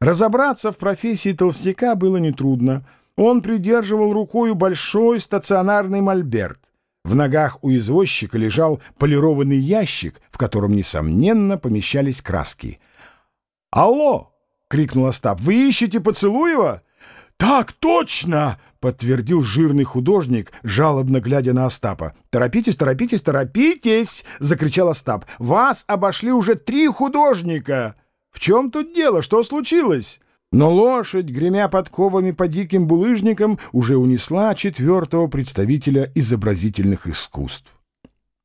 Разобраться в профессии толстяка было нетрудно. Он придерживал рукою большой стационарный мольберт. В ногах у извозчика лежал полированный ящик, в котором, несомненно, помещались краски. «Алло!» — крикнул Остап. «Вы ищете Поцелуева?» «Так точно!» — подтвердил жирный художник, жалобно глядя на Остапа. «Торопитесь, торопитесь, торопитесь!» — закричал Остап. «Вас обошли уже три художника!» «В чем тут дело? Что случилось?» Но лошадь, гремя подковами по диким булыжникам, уже унесла четвертого представителя изобразительных искусств.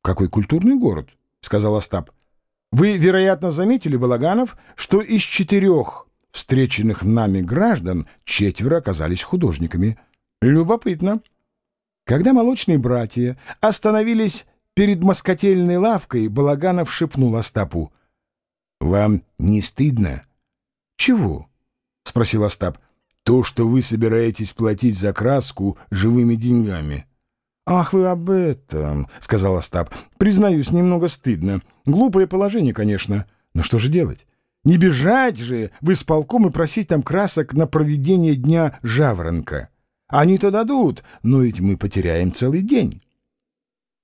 «Какой культурный город», — сказал Остап. «Вы, вероятно, заметили, Балаганов, что из четырех встреченных нами граждан четверо оказались художниками. Любопытно». Когда молочные братья остановились перед москотельной лавкой, Балаганов шепнул Остапу. «Вам не стыдно?» «Чего?» — спросил Остап. «То, что вы собираетесь платить за краску живыми деньгами». «Ах, вы об этом», — сказал Остап. «Признаюсь, немного стыдно. Глупое положение, конечно. Но что же делать? Не бежать же в исполком и просить там красок на проведение дня жаворонка. Они-то дадут, но ведь мы потеряем целый день».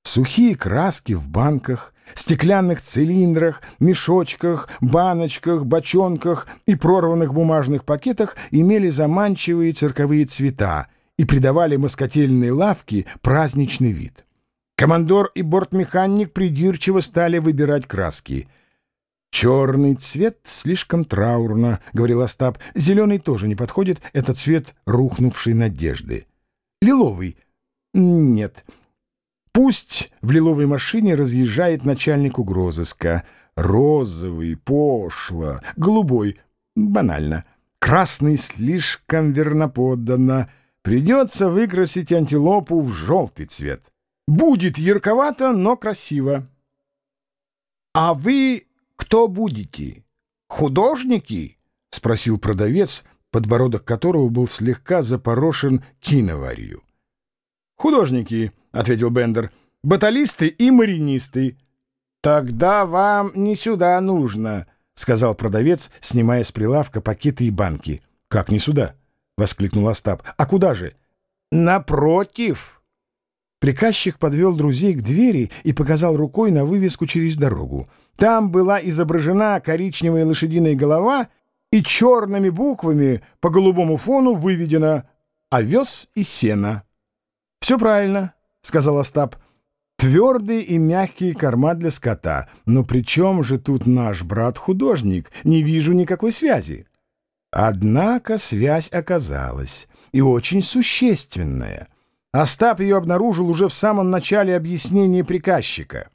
Сухие краски в банках, стеклянных цилиндрах, мешочках, баночках, бочонках и прорванных бумажных пакетах имели заманчивые цирковые цвета и придавали москотельной лавке праздничный вид. Командор и бортмеханик придирчиво стали выбирать краски. «Черный цвет слишком траурно», — говорил Остап. «Зеленый тоже не подходит, это цвет рухнувшей надежды». «Лиловый?» «Нет». Пусть в лиловой машине разъезжает начальник угрозыска. Розовый, пошло, голубой, банально. Красный слишком верноподданно. Придется выкрасить антилопу в желтый цвет. Будет ярковато, но красиво. — А вы кто будете? Художники? — спросил продавец, подбородок которого был слегка запорошен киноварью. — Художники, — ответил Бендер. «Баталисты и маринисты». «Тогда вам не сюда нужно», — сказал продавец, снимая с прилавка пакеты и банки. «Как не сюда?» — воскликнул Остап. «А куда же?» «Напротив». Приказчик подвел друзей к двери и показал рукой на вывеску через дорогу. Там была изображена коричневая лошадиная голова и черными буквами по голубому фону выведено «Овес и сено». «Все правильно», — сказал Остап. «Твердые и мягкие корма для скота. Но при чем же тут наш брат-художник? Не вижу никакой связи». Однако связь оказалась, и очень существенная. Остап ее обнаружил уже в самом начале объяснения приказчика.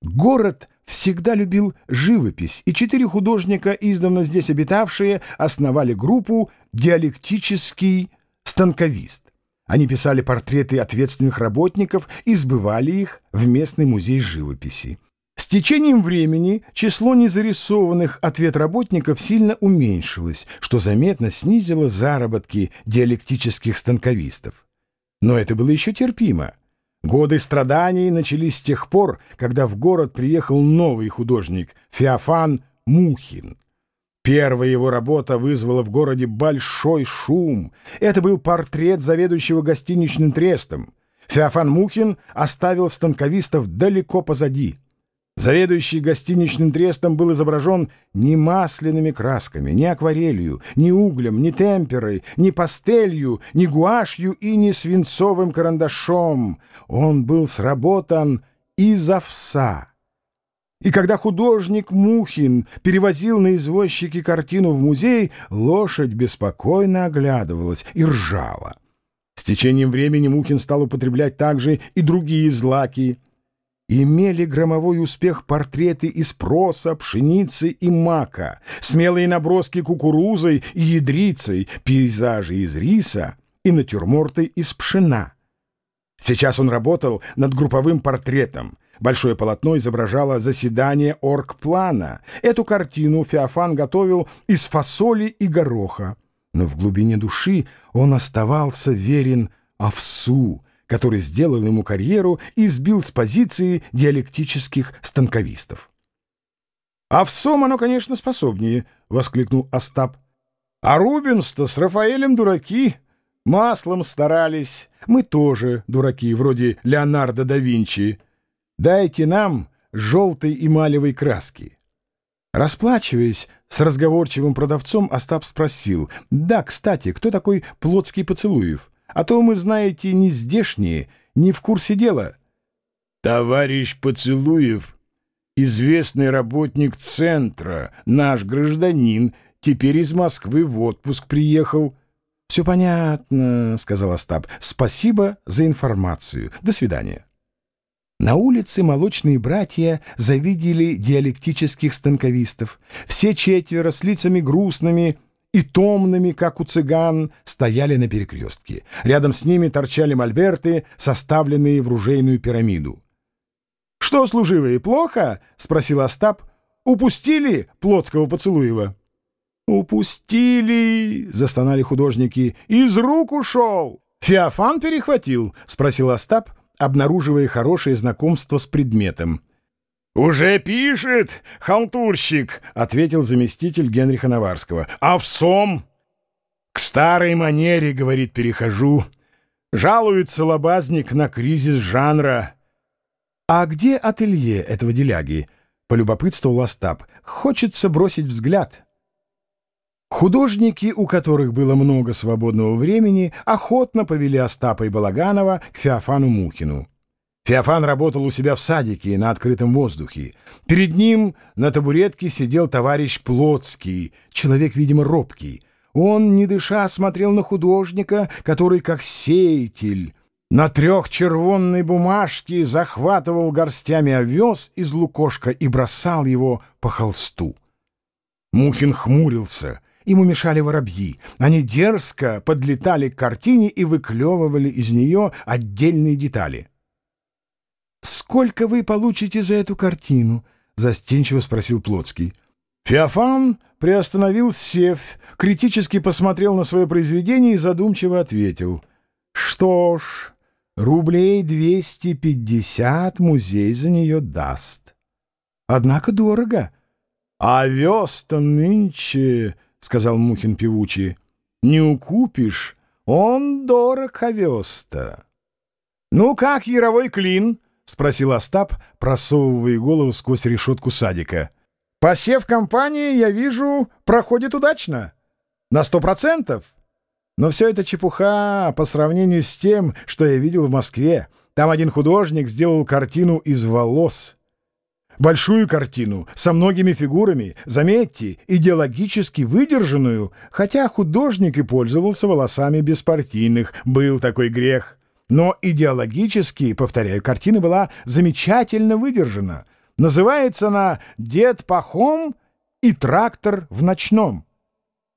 Город всегда любил живопись, и четыре художника, издавна здесь обитавшие, основали группу «Диалектический станковист». Они писали портреты ответственных работников и сбывали их в местный музей живописи. С течением времени число незарисованных ответработников сильно уменьшилось, что заметно снизило заработки диалектических станковистов. Но это было еще терпимо. Годы страданий начались с тех пор, когда в город приехал новый художник Феофан Мухин. Первая его работа вызвала в городе большой шум. Это был портрет заведующего гостиничным трестом. Феофан Мухин оставил станковистов далеко позади. Заведующий гостиничным трестом был изображен не масляными красками, не акварелью, не углем, не темперой, не пастелью, не гуашью и не свинцовым карандашом. Он был сработан из овса. И когда художник Мухин перевозил на извозчике картину в музей, лошадь беспокойно оглядывалась и ржала. С течением времени Мухин стал употреблять также и другие злаки. Имели громовой успех портреты из проса, пшеницы и мака, смелые наброски кукурузой и ядрицей, пейзажи из риса и натюрморты из пшена. Сейчас он работал над групповым портретом, Большое полотно изображало заседание оргплана. Эту картину Феофан готовил из фасоли и гороха. Но в глубине души он оставался верен овсу, который сделал ему карьеру и сбил с позиции диалектических станковистов. Овсом оно, конечно, способнее, — воскликнул Остап. А Рубинс-то с Рафаэлем дураки, маслом старались. Мы тоже дураки, вроде Леонардо да Винчи. Дайте нам желтой эмалевой краски. Расплачиваясь с разговорчивым продавцом, Остап спросил, «Да, кстати, кто такой Плотский Поцелуев? А то мы, знаете, не здешние, не в курсе дела». «Товарищ Поцелуев, известный работник центра, наш гражданин, теперь из Москвы в отпуск приехал». «Все понятно», — сказал Остап. «Спасибо за информацию. До свидания». На улице молочные братья завидели диалектических станковистов. Все четверо с лицами грустными и томными, как у цыган, стояли на перекрестке. Рядом с ними торчали мольберты, составленные в ружейную пирамиду. «Что, служивые, плохо?» — спросил Остап. «Упустили Плотского поцелуева?» «Упустили!» — застонали художники. «Из рук ушел!» «Феофан перехватил?» — спросил Остап, обнаруживая хорошее знакомство с предметом. «Уже пишет, халтурщик!» — ответил заместитель Генриха Наварского. «А в сом?» «К старой манере, — говорит, — перехожу. Жалуется лобазник на кризис жанра». «А где ателье этого деляги?» — полюбопытствовал Остап. «Хочется бросить взгляд». Художники, у которых было много свободного времени, охотно повели Остапа и Балаганова к Феофану Мухину. Феофан работал у себя в садике на открытом воздухе. Перед ним на табуретке сидел товарищ Плотский, человек, видимо, робкий. Он, не дыша, смотрел на художника, который, как сеятель, на трех червонной бумажке захватывал горстями овес из лукошка и бросал его по холсту. Мухин хмурился — Ему мешали воробьи. Они дерзко подлетали к картине и выклевывали из нее отдельные детали. «Сколько вы получите за эту картину?» — застенчиво спросил Плотский. Феофан приостановил сев, критически посмотрел на свое произведение и задумчиво ответил. «Что ж, рублей двести пятьдесят музей за нее даст. Однако дорого. А вес-то нынче...» — сказал Мухин певучий. — Не укупишь, он дорог овес-то. — Ну как, яровой клин? — спросил Остап, просовывая голову сквозь решетку садика. — Посев компании, я вижу, проходит удачно. На сто процентов. Но все это чепуха по сравнению с тем, что я видел в Москве. Там один художник сделал картину из волос — Большую картину, со многими фигурами, заметьте, идеологически выдержанную, хотя художник и пользовался волосами беспартийных, был такой грех. Но идеологически, повторяю, картина была замечательно выдержана. Называется она «Дед Пахом и трактор в ночном».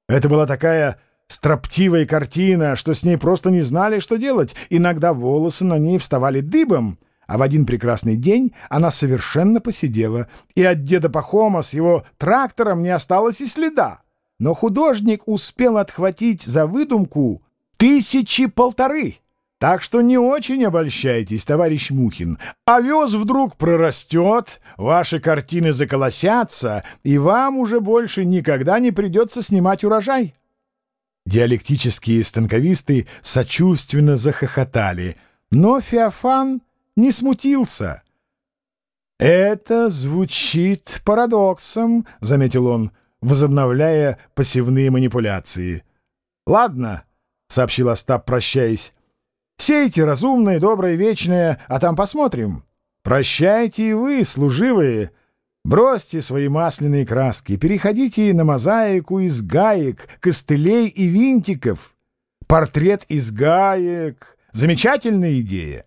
Это была такая строптивая картина, что с ней просто не знали, что делать. Иногда волосы на ней вставали дыбом — а в один прекрасный день она совершенно посидела, и от деда Пахома с его трактором не осталось и следа. Но художник успел отхватить за выдумку тысячи полторы. Так что не очень обольщайтесь, товарищ Мухин. Овес вдруг прорастет, ваши картины заколосятся, и вам уже больше никогда не придется снимать урожай. Диалектические станковисты сочувственно захохотали, но Феофан не смутился. «Это звучит парадоксом», — заметил он, возобновляя посевные манипуляции. «Ладно», — сообщил Остап, прощаясь, — «сейте разумное, доброе, вечное, а там посмотрим. Прощайте и вы, служивые». Бросьте свои масляные краски, переходите на мозаику из гаек, костылей и винтиков. Портрет из гаек — замечательная идея.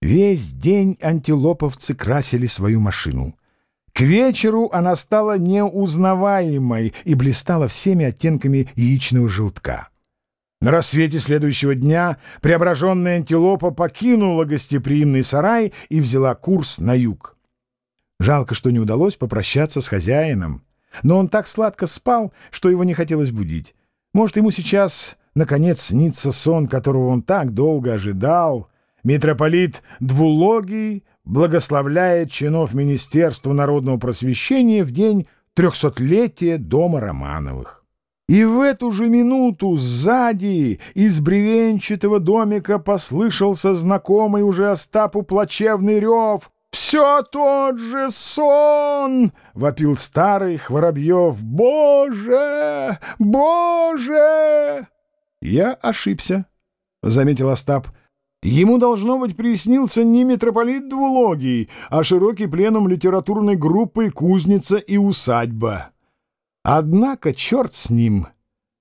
Весь день антилоповцы красили свою машину. К вечеру она стала неузнаваемой и блистала всеми оттенками яичного желтка. На рассвете следующего дня преображенная антилопа покинула гостеприимный сарай и взяла курс на юг. Жалко, что не удалось попрощаться с хозяином. Но он так сладко спал, что его не хотелось будить. Может, ему сейчас, наконец, снится сон, которого он так долго ожидал — Митрополит Двулогий благословляет чинов Министерства народного просвещения в день трехсотлетия дома Романовых. И в эту же минуту сзади из бревенчатого домика послышался знакомый уже Остапу плачевный рев. «Все тот же сон!» — вопил старый Хворобьев. «Боже! Боже!» «Я ошибся», — заметил Остап. Ему, должно быть, приснился не митрополит Двулогий, а широкий пленум литературной группы «Кузница и усадьба». Однако, черт с ним,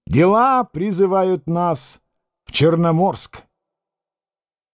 дела призывают нас в Черноморск.